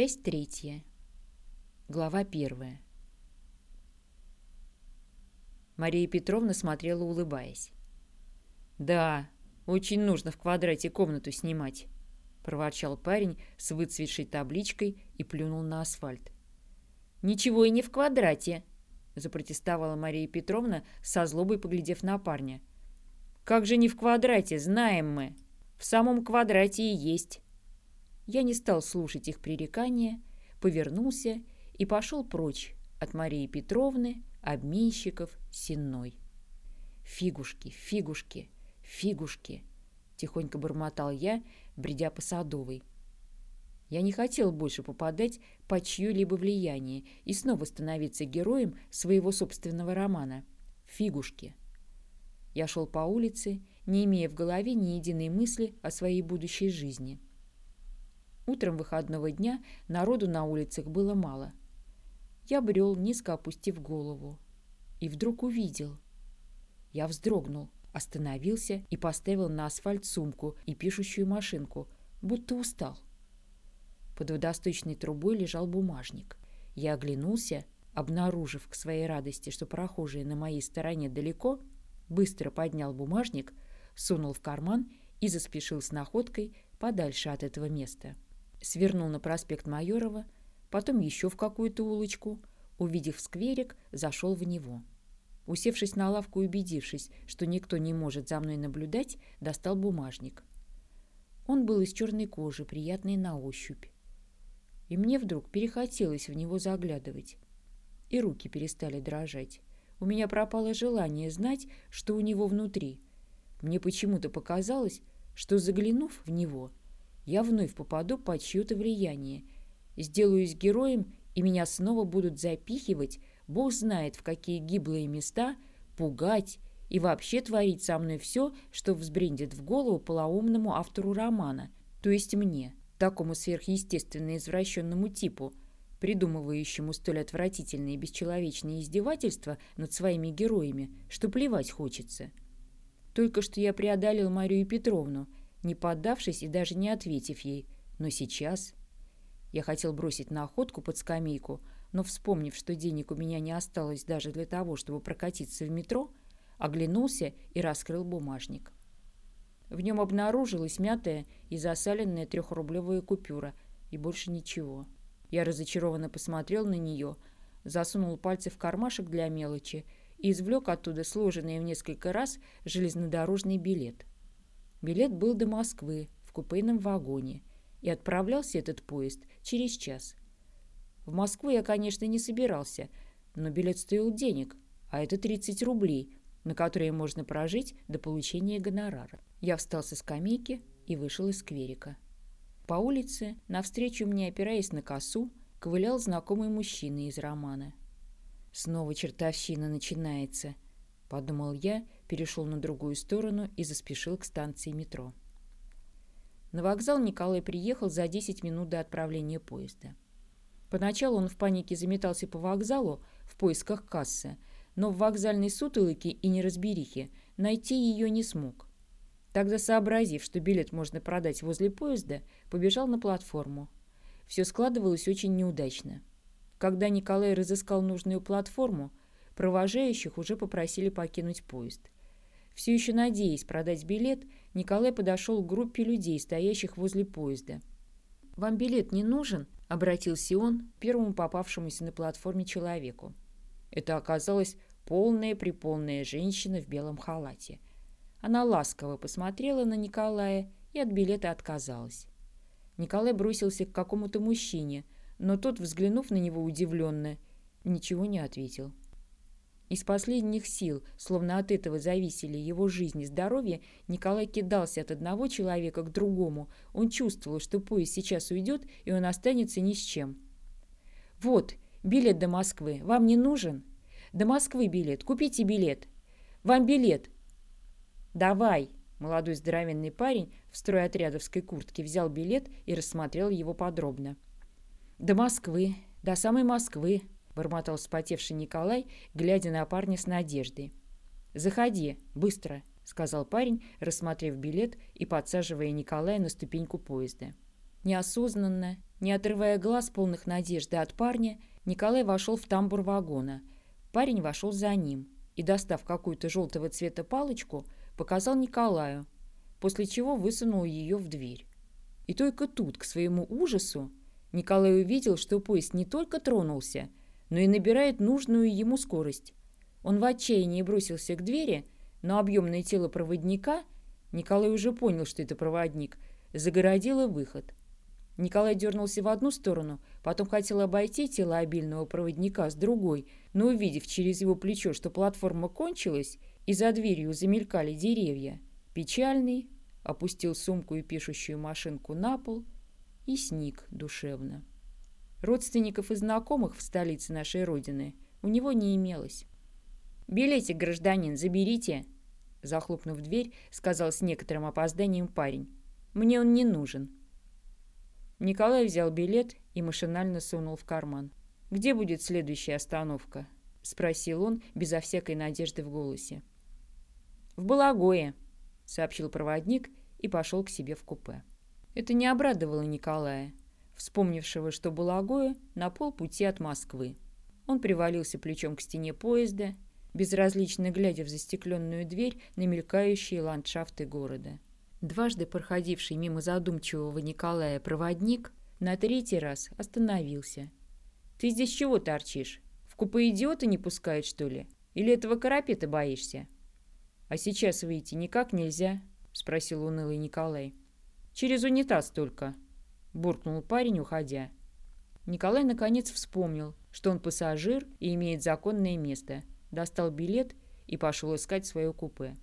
Часть третья. Глава первая. Мария Петровна смотрела, улыбаясь. «Да, очень нужно в квадрате комнату снимать», — проворчал парень с выцветшей табличкой и плюнул на асфальт. «Ничего и не в квадрате», — запротестовала Мария Петровна, со злобой поглядев на парня. «Как же не в квадрате, знаем мы. В самом квадрате и есть». Я не стал слушать их пререкания, повернулся и пошел прочь от Марии Петровны, обменщиков, сенной. «Фигушки, фигушки, фигушки!» — тихонько бормотал я, бредя по Садовой. Я не хотел больше попадать под чье-либо влияние и снова становиться героем своего собственного романа. Фигушки. Я шел по улице, не имея в голове ни единой мысли о своей будущей жизни. Утром выходного дня народу на улицах было мало. Я брел, низко опустив голову. И вдруг увидел. Я вздрогнул, остановился и поставил на асфальт сумку и пишущую машинку, будто устал. Под водосточной трубой лежал бумажник. Я оглянулся, обнаружив к своей радости, что прохожие на моей стороне далеко, быстро поднял бумажник, сунул в карман и заспешил с находкой подальше от этого места свернул на проспект Майорова, потом еще в какую-то улочку, увидев скверик, зашел в него. Усевшись на лавку и убедившись, что никто не может за мной наблюдать, достал бумажник. Он был из черной кожи, приятный на ощупь. И мне вдруг перехотелось в него заглядывать. И руки перестали дрожать. У меня пропало желание знать, что у него внутри. Мне почему-то показалось, что, заглянув в него, я вновь попаду под чье-то влияние, сделаюсь героем, и меня снова будут запихивать, бог знает в какие гиблые места, пугать и вообще творить со мной все, что взбрендит в голову полоумному автору романа, то есть мне, такому сверхъестественно извращенному типу, придумывающему столь отвратительные и бесчеловечные издевательства над своими героями, что плевать хочется. Только что я преодолел Марию Петровну – не поддавшись и даже не ответив ей. Но сейчас... Я хотел бросить на охотку под скамейку, но, вспомнив, что денег у меня не осталось даже для того, чтобы прокатиться в метро, оглянулся и раскрыл бумажник. В нем обнаружилась мятая и засаленная трехрублевая купюра, и больше ничего. Я разочарованно посмотрел на нее, засунул пальцы в кармашек для мелочи и извлек оттуда сложенный в несколько раз железнодорожный билет. Билет был до Москвы в купейном вагоне, и отправлялся этот поезд через час. В Москву я, конечно, не собирался, но билет стоил денег, а это 30 рублей, на которые можно прожить до получения гонорара. Я встал со скамейки и вышел из скверика. По улице, навстречу мне, опираясь на косу, ковылял знакомый мужчина из романа. Снова чертовщина начинается —— подумал я, перешел на другую сторону и заспешил к станции метро. На вокзал Николай приехал за 10 минут до отправления поезда. Поначалу он в панике заметался по вокзалу в поисках кассы, но в вокзальной сутолоке и неразберихе найти ее не смог. Тогда, сообразив, что билет можно продать возле поезда, побежал на платформу. Все складывалось очень неудачно. Когда Николай разыскал нужную платформу, Провожающих уже попросили покинуть поезд. Все еще надеясь продать билет, Николай подошел к группе людей, стоящих возле поезда. «Вам билет не нужен?» – обратился он первому попавшемуся на платформе человеку. Это оказалась полная-приполная женщина в белом халате. Она ласково посмотрела на Николая и от билета отказалась. Николай бросился к какому-то мужчине, но тот, взглянув на него удивленно, ничего не ответил. Из последних сил, словно от этого зависели его жизнь и здоровье, Николай кидался от одного человека к другому. Он чувствовал, что поезд сейчас уйдет, и он останется ни с чем. «Вот, билет до Москвы. Вам не нужен?» «До Москвы билет. Купите билет. Вам билет». «Давай!» Молодой здоровенный парень в стройотрядовской куртке взял билет и рассмотрел его подробно. «До Москвы. До самой Москвы», бормотал вспотевший Николай, глядя на парня с надеждой. «Заходи, быстро», — сказал парень, рассмотрев билет и подсаживая Николая на ступеньку поезда. Неосознанно, не отрывая глаз полных надежды от парня, Николай вошел в тамбур вагона. Парень вошел за ним и, достав какую-то желтого цвета палочку, показал Николаю, после чего высунул ее в дверь. И только тут, к своему ужасу, Николай увидел, что поезд не только тронулся, но и набирает нужную ему скорость. Он в отчаянии бросился к двери, но объемное тело проводника, Николай уже понял, что это проводник, загородило выход. Николай дернулся в одну сторону, потом хотел обойти тело обильного проводника с другой, но увидев через его плечо, что платформа кончилась, и за дверью замелькали деревья, печальный опустил сумку и пишущую машинку на пол и сник душевно. Родственников и знакомых в столице нашей Родины у него не имелось. «Билетик, гражданин, заберите!» Захлопнув дверь, сказал с некоторым опозданием парень. «Мне он не нужен». Николай взял билет и машинально сунул в карман. «Где будет следующая остановка?» — спросил он, безо всякой надежды в голосе. «В Балагое», — сообщил проводник и пошел к себе в купе. Это не обрадовало Николая, вспомнившего, что Балагое на полпути от Москвы. Он привалился плечом к стене поезда, безразлично глядя в застекленную дверь на мелькающие ландшафты города. Дважды проходивший мимо задумчивого Николая проводник на третий раз остановился. «Ты здесь чего торчишь? В купе идиота не пускают, что ли? Или этого карапета боишься?» «А сейчас выйти никак нельзя?» — спросил унылый Николай. «Через унитаз только», — буркнул парень, уходя. Николай наконец вспомнил, что он пассажир и имеет законное место, достал билет и пошел искать свое купе.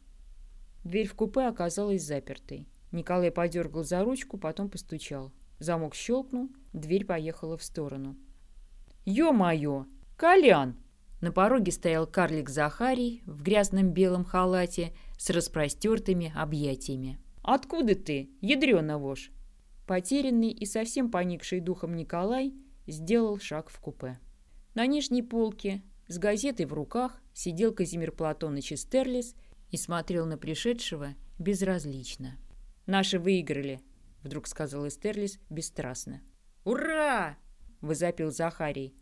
Дверь в купе оказалась запертой. Николай подергал за ручку, потом постучал. Замок щелкнул, дверь поехала в сторону. «Ё-моё! Колян!» На пороге стоял карлик Захарий в грязном белом халате с распростертыми объятиями. «Откуда ты, ядрёна вошь?» Потерянный и совсем поникший духом Николай сделал шаг в купе. На нижней полке, с газетой в руках, сидел Казимир Платоныч Стерлис и смотрел на пришедшего безразлично. «Наши выиграли», — вдруг сказал Эстерлис бесстрастно. «Ура!» — возопил Захарий.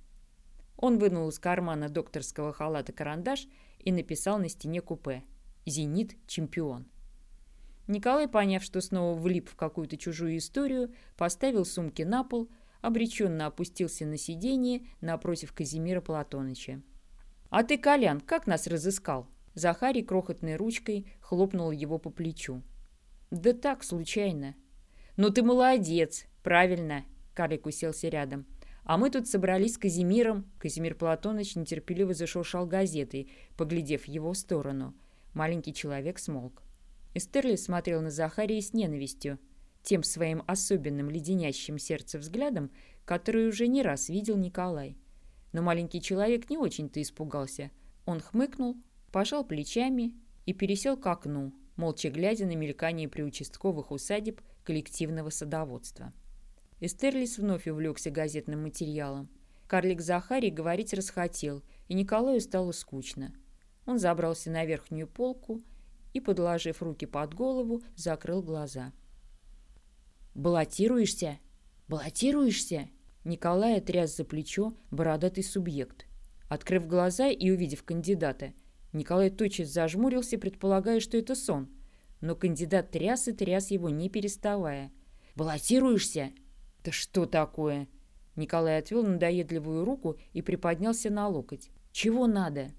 Он вынул из кармана докторского халата карандаш и написал на стене купе «Зенит – чемпион». Николай, поняв, что снова влип в какую-то чужую историю, поставил сумки на пол, обреченно опустился на сиденье напротив Казимира Платоныча. «А ты, Колян, как нас разыскал?» Захарий крохотной ручкой хлопнул его по плечу. «Да так, случайно». «Ну ты молодец! Правильно!» Карлик уселся рядом. «А мы тут собрались с Казимиром». Казимир Платоныч нетерпеливо зашуршал газетой, поглядев в его сторону. Маленький человек смолк. Эстерли смотрел на Захария с ненавистью, тем своим особенным леденящим сердце взглядом, который уже не раз видел Николай. Но маленький человек не очень-то испугался. Он хмыкнул, пожал плечами и пересел к окну, молча глядя на мелькание приучастковых усадеб коллективного садоводства. Эстерлис вновь увлекся газетным материалом. Карлик Захарий говорить расхотел, и Николаю стало скучно. Он забрался на верхнюю полку и, подложив руки под голову, закрыл глаза. «Баллотируешься? Баллотируешься?» Николай тряс за плечо бородатый субъект. Открыв глаза и увидев кандидата, Николай тотчас зажмурился, предполагая, что это сон. Но кандидат тряс и тряс его, не переставая. «Баллотируешься?» «Да что такое?» Николай отвел надоедливую руку и приподнялся на локоть. «Чего надо?»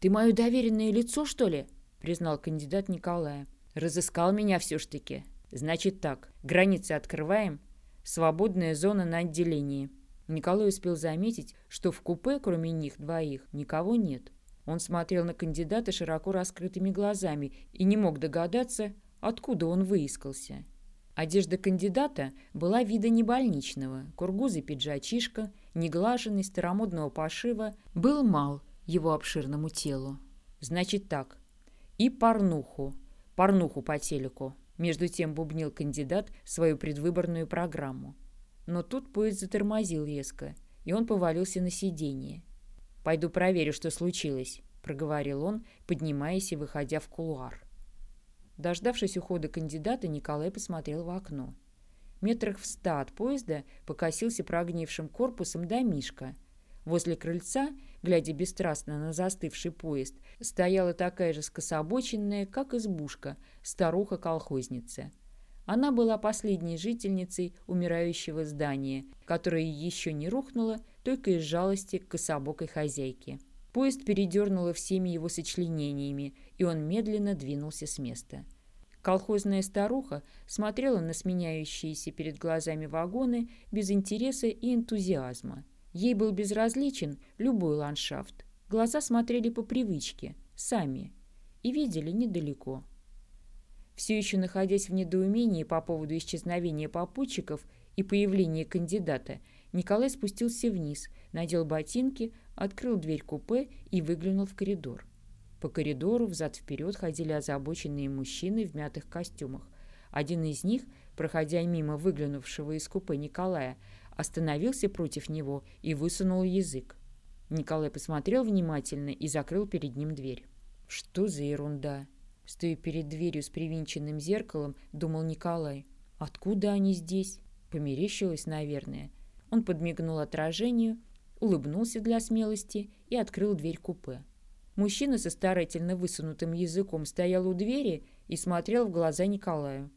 «Ты мое доверенное лицо, что ли?» Признал кандидат Николая. «Разыскал меня все ж таки. Значит так, границы открываем. Свободная зона на отделении». Николай успел заметить, что в купе, кроме них двоих, никого нет. Он смотрел на кандидата широко раскрытыми глазами и не мог догадаться, откуда он выискался. Одежда кандидата была вида не больничного. Кургузы пиджачишка, неглаженный, старомодного пошива, был мал его обширному телу. Значит так, и порнуху, порнуху по телеку. Между тем бубнил кандидат свою предвыборную программу. Но тут поезд затормозил резко, и он повалился на сиденье. «Пойду проверю, что случилось», — проговорил он, поднимаясь и выходя в кулуар. Дождавшись ухода кандидата, Николай посмотрел в окно. Метрах в ста от поезда покосился прогнившим корпусом домишка. Возле крыльца, глядя бесстрастно на застывший поезд, стояла такая же скособоченная, как избушка, старуха-колхозница. Она была последней жительницей умирающего здания, которое еще не рухнуло, только из жалости к кособокой хозяйке. Поезд передернуло всеми его сочленениями, и он медленно двинулся с места. Колхозная старуха смотрела на сменяющиеся перед глазами вагоны без интереса и энтузиазма. Ей был безразличен любой ландшафт. Глаза смотрели по привычке, сами, и видели недалеко. Все еще находясь в недоумении по поводу исчезновения попутчиков и появления кандидата, Николай спустился вниз, надел ботинки, открыл дверь купе и выглянул в коридор. По коридору взад-вперед ходили озабоченные мужчины в мятых костюмах. Один из них, проходя мимо выглянувшего из купе Николая, остановился против него и высунул язык. Николай посмотрел внимательно и закрыл перед ним дверь. «Что за ерунда?» Стоя перед дверью с привинченным зеркалом, думал Николай. «Откуда они здесь?» Померещилось, наверное. Он подмигнул отражению, улыбнулся для смелости и открыл дверь купе. Мужчина со старательно высунутым языком стоял у двери и смотрел в глаза Николаю.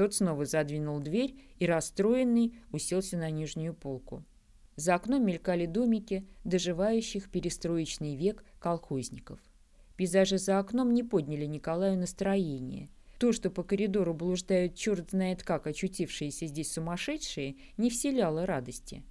Тот снова задвинул дверь и, расстроенный, уселся на нижнюю полку. За окном мелькали домики доживающих перестроечный век колхозников. Пейзажи за окном не подняли Николаю настроение. То, что по коридору блуждают черт знает как очутившиеся здесь сумасшедшие, не вселяло радости.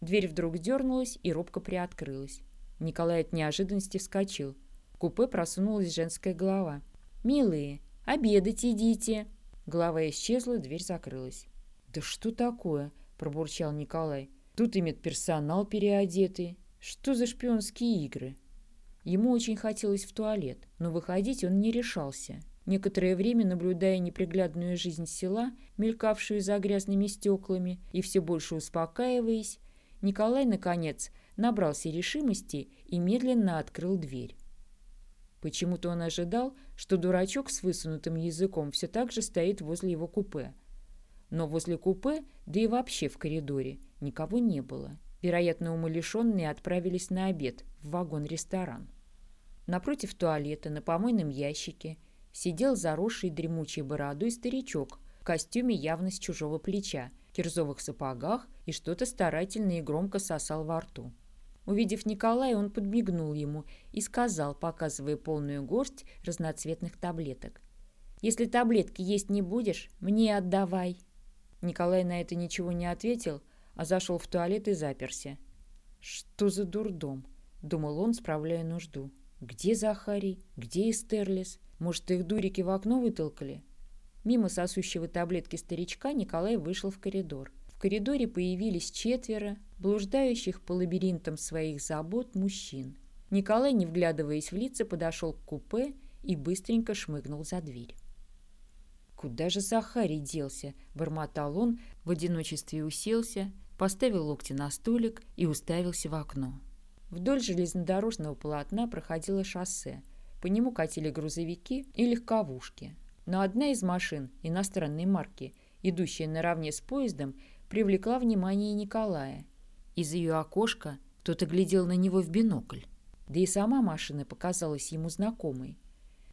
Дверь вдруг дернулась и робко приоткрылась. Николай от неожиданности вскочил. В купе просунулась женская голова. «Милые, обедать идите!» Голова исчезла, дверь закрылась. «Да что такое?» – пробурчал Николай. «Тут и медперсонал переодетый. Что за шпионские игры?» Ему очень хотелось в туалет, но выходить он не решался. Некоторое время, наблюдая неприглядную жизнь села, мелькавшую за грязными стеклами, и все больше успокаиваясь, Николай, наконец, набрался решимости и медленно открыл дверь. Почему-то он ожидал, что дурачок с высунутым языком все так же стоит возле его купе. Но возле купе, да и вообще в коридоре, никого не было. Вероятно, умалишенные отправились на обед в вагон-ресторан. Напротив туалета, на помойном ящике, сидел заросший дремучей бородой старичок в костюме явно с чужого плеча, кирзовых сапогах и что-то старательно и громко сосал во рту. Увидев Николая, он подмигнул ему и сказал, показывая полную горсть разноцветных таблеток. «Если таблетки есть не будешь, мне отдавай». Николай на это ничего не ответил, а зашел в туалет и заперся. «Что за дурдом?» — думал он, справляя нужду. «Где Захарий? Где Эстерлис? Может, их дурики в окно вытолкали?» Мимо сосущего таблетки старичка Николай вышел в коридор коридоре появились четверо блуждающих по лабиринтам своих забот мужчин. Николай, не вглядываясь в лица, подошел к купе и быстренько шмыгнул за дверь. «Куда же Захарий делся?» – бормотал он, в одиночестве уселся, поставил локти на столик и уставился в окно. Вдоль железнодорожного полотна проходило шоссе. По нему катили грузовики и легковушки. Но одна из машин иностранной марки, идущая наравне с поездом, привлекла внимание Николая. Из ее окошка кто-то глядел на него в бинокль. Да и сама машина показалась ему знакомой.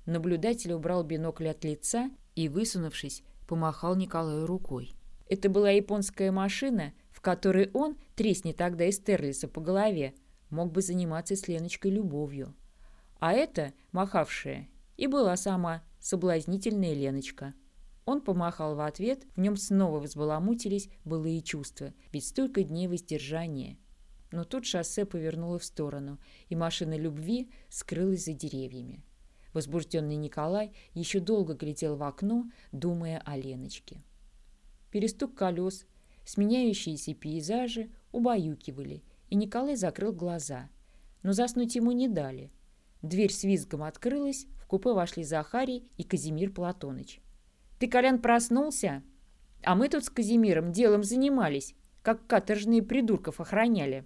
Наблюдатель убрал бинокль от лица и, высунувшись, помахал Николаю рукой. Это была японская машина, в которой он, тресни тогда из Терлиса по голове, мог бы заниматься с Леночкой любовью. А эта, махавшая, и была сама соблазнительная Леночка. Он помахал в ответ, в нем снова взбаламутились былые чувства, ведь столько дней воздержания. Но тут шоссе повернуло в сторону, и машина любви скрылась за деревьями. Возбужденный Николай еще долго глядел в окно, думая о Леночке. Перестук колес, сменяющиеся пейзажи убаюкивали, и Николай закрыл глаза. Но заснуть ему не дали. Дверь с визгом открылась, в купе вошли Захарий и Казимир Платоныч. Ты, Колян, проснулся? А мы тут с Казимиром делом занимались, как каторжные придурков охраняли.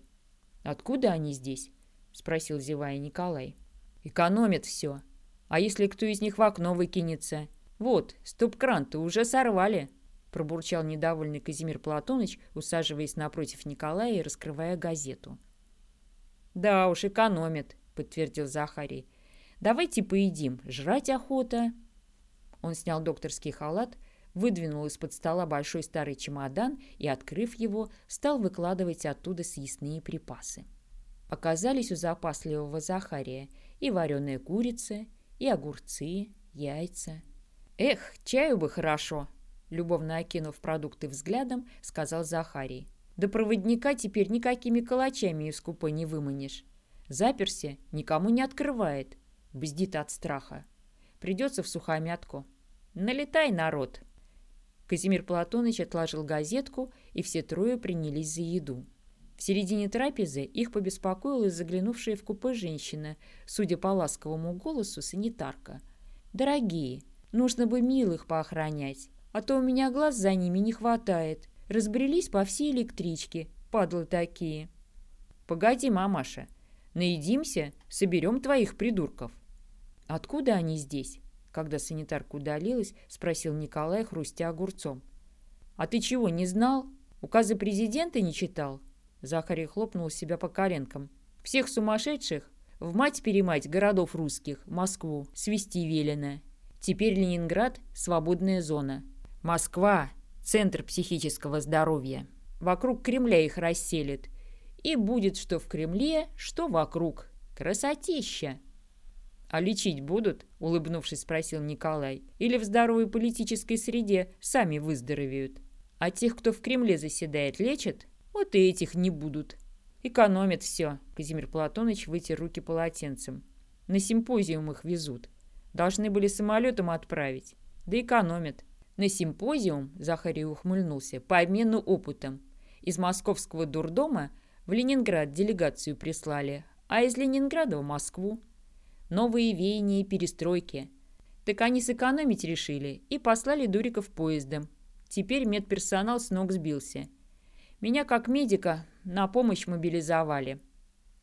Откуда они здесь? Спросил зевая Николай. Экономят все. А если кто из них в окно выкинется? Вот, стоп-кран-то уже сорвали. пробурчал недовольный Казимир Платоныч, усаживаясь напротив Николая и раскрывая газету. «Да уж, экономит», — подтвердил Захарий. «Давайте поедим, жрать охота». Он снял докторский халат, выдвинул из-под стола большой старый чемодан и, открыв его, стал выкладывать оттуда съестные припасы. Оказались у запасливого Захария и вареная курица, и огурцы, яйца. «Эх, чаю бы хорошо!» Любовно окинув продукты взглядом, сказал Захарий. «Да проводника теперь никакими калачами из купе не выманишь. Заперся, никому не открывает. Бздит от страха. Придется в сухомятку. Налетай, народ!» Казимир Платоныч отложил газетку, и все трое принялись за еду. В середине трапезы их побеспокоила заглянувшая в купе женщина, судя по ласковому голосу, санитарка. «Дорогие, нужно бы милых поохранять, а то у меня глаз за ними не хватает. Разбрелись по всей электричке, падлы такие». «Погоди, мамаша, наедимся, соберем твоих придурков». «Откуда они здесь?» Когда санитарка удалилась, спросил Николай, хрустя огурцом. «А ты чего, не знал? Указы президента не читал?» Захарий хлопнул себя по коленкам. «Всех сумасшедших в мать-перемать городов русских, Москву, свести велено. Теперь Ленинград – свободная зона. Москва – центр психического здоровья. Вокруг Кремля их расселит. И будет что в Кремле, что вокруг. Красотища!» «А лечить будут?» – улыбнувшись, спросил Николай. «Или в здоровой политической среде сами выздоровеют? А тех, кто в Кремле заседает, лечат?» Вот и этих не будут. Экономят все. Казимир Платоныч вытер руки полотенцем. На симпозиум их везут. Должны были самолетом отправить. Да экономят. На симпозиум, Захарий ухмыльнулся, по обмену опытом. Из московского дурдома в Ленинград делегацию прислали, а из Ленинграда в Москву. Новые веяния и перестройки. Так они сэкономить решили и послали дуриков поездом. Теперь медперсонал с ног сбился – меня как медика на помощь мобилизовали.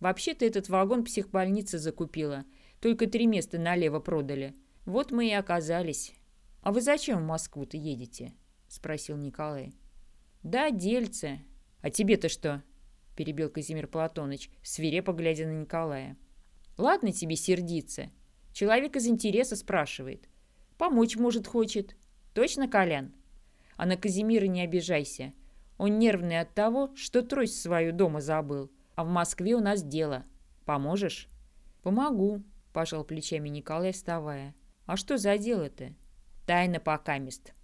Вообще-то этот вагон психбольница закупила. Только три места налево продали. Вот мы и оказались. А вы зачем в Москву-то едете? Спросил Николай. Да, дельце. А тебе-то что? Перебил Казимир Платоныч, свирепо глядя на Николая. Ладно тебе сердиться. Человек из интереса спрашивает. Помочь, может, хочет. Точно, Колян? А на Казимира не обижайся. Он нервный от того, что трость свою дома забыл. А в Москве у нас дело. Поможешь?» «Помогу», – пожал плечами Николай, вставая. «А что за дело-то?» «Тайна покамест».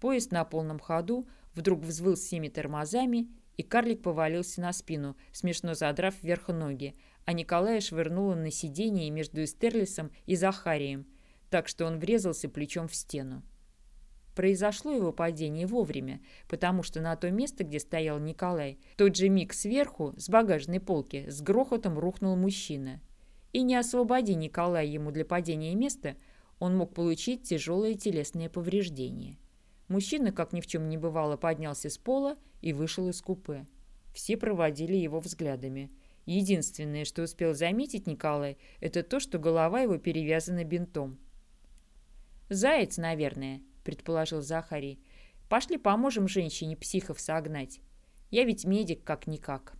Поезд на полном ходу вдруг взвыл всеми тормозами, и карлик повалился на спину, смешно задрав вверх ноги, а Николая швырнуло на сиденье между Эстерлисом и Захарием, так что он врезался плечом в стену. Произошло его падение вовремя, потому что на то место, где стоял Николай, тот же миг сверху, с багажной полки, с грохотом рухнул мужчина. И не освободи Николай ему для падения места, он мог получить тяжелое телесное повреждение. Мужчина, как ни в чем не бывало, поднялся с пола и вышел из купе. Все проводили его взглядами. Единственное, что успел заметить Николай, это то, что голова его перевязана бинтом. «Заяц, наверное», предположил Захарий. «Пошли поможем женщине психов согнать. Я ведь медик как-никак».